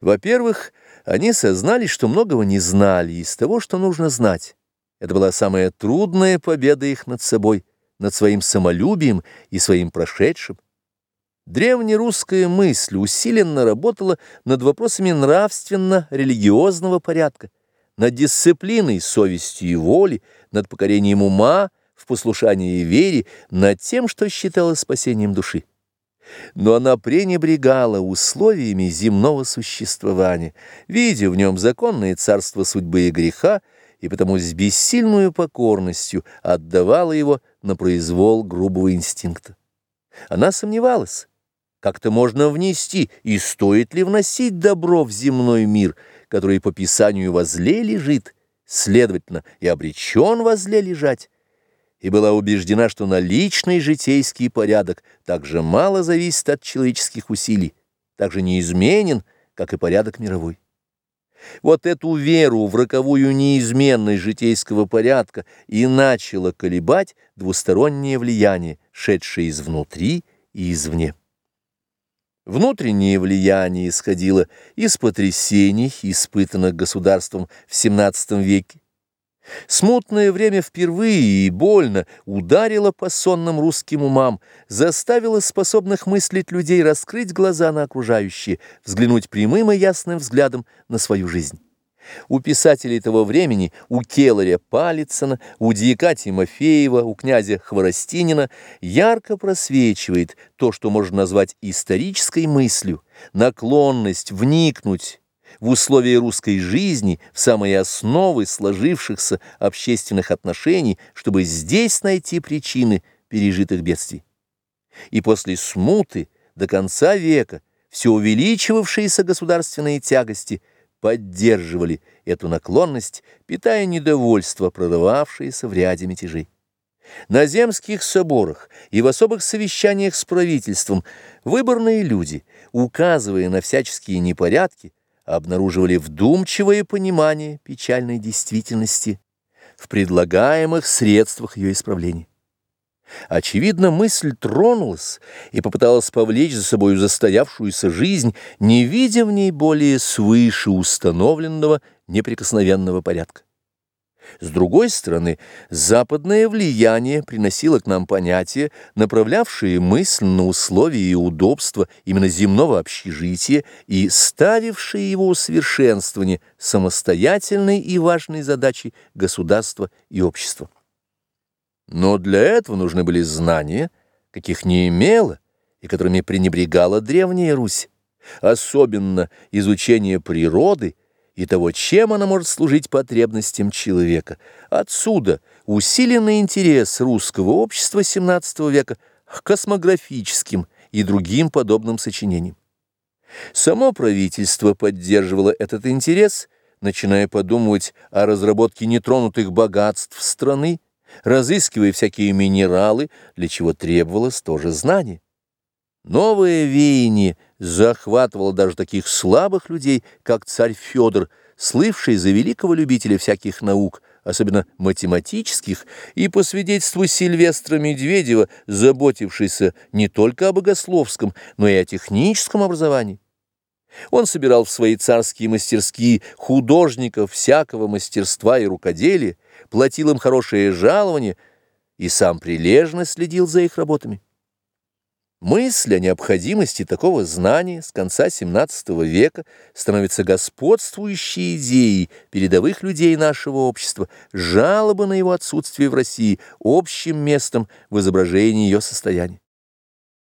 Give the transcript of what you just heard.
Во-первых, они сознали, что многого не знали из того, что нужно знать. Это была самая трудная победа их над собой, над своим самолюбием и своим прошедшим. Древнерусская мысль усиленно работала над вопросами нравственно-религиозного порядка, над дисциплиной совести и воли, над покорением ума в послушании и вере, над тем, что считалось спасением души но она пренебрегала условиями земного существования, видя в нем законное царство судьбы и греха, и потому с бессильную покорностью отдавала его на произвол грубого инстинкта. Она сомневалась, как-то можно внести, и стоит ли вносить добро в земной мир, который по Писанию возле лежит, следовательно, и обречен возле лежать и была убеждена, что наличный житейский порядок также мало зависит от человеческих усилий, также неизменен, как и порядок мировой. Вот эту веру в роковую неизменность житейского порядка и начало колебать двустороннее влияние, шедшее изнутри и извне. Внутреннее влияние исходило из потрясений, испытанных государством в XVII веке, Смутное время впервые и больно ударило по сонным русским умам, заставило способных мыслить людей раскрыть глаза на окружающее, взглянуть прямым и ясным взглядом на свою жизнь. У писателей того времени, у Келаря Палицына, у дьяка Тимофеева, у князя Хворостинина ярко просвечивает то, что можно назвать исторической мыслью, наклонность вникнуть в условия русской жизни, в самые основы сложившихся общественных отношений, чтобы здесь найти причины пережитых бедствий. И после смуты до конца века все увеличивавшиеся государственные тягости поддерживали эту наклонность, питая недовольство, прорывавшееся в ряде мятежей. На земских соборах и в особых совещаниях с правительством выборные люди, указывая на всяческие непорядки, обнаруживали вдумчивое понимание печальной действительности в предлагаемых средствах ее исправления. Очевидно, мысль тронулась и попыталась повлечь за собой застоявшуюся жизнь, не видя в ней более свыше установленного неприкосновенного порядка. С другой стороны, западное влияние приносило к нам понятия, направлявшие мысль на условия и удобства именно земного общежития и ставившие его усовершенствование самостоятельной и важной задачей государства и общества. Но для этого нужны были знания, каких не имела и которыми пренебрегала Древняя Русь, особенно изучение природы и того, чем она может служить потребностям человека. Отсюда усиленный интерес русского общества XVII века к космографическим и другим подобным сочинениям. Само правительство поддерживало этот интерес, начиная подумывать о разработке нетронутых богатств страны, разыскивая всякие минералы, для чего требовалось тоже знание. Новое веяние захватывало даже таких слабых людей, как царь Федор, слывший за великого любителя всяких наук, особенно математических, и по свидетельству Сильвестра Медведева, заботившийся не только о богословском, но и о техническом образовании. Он собирал в свои царские мастерские художников всякого мастерства и рукоделия, платил им хорошее жалование и сам прилежно следил за их работами. Мысль о необходимости такого знания с конца XVII века становится господствующей идеей передовых людей нашего общества, жалобы на его отсутствие в России общим местом в изображении ее состояния.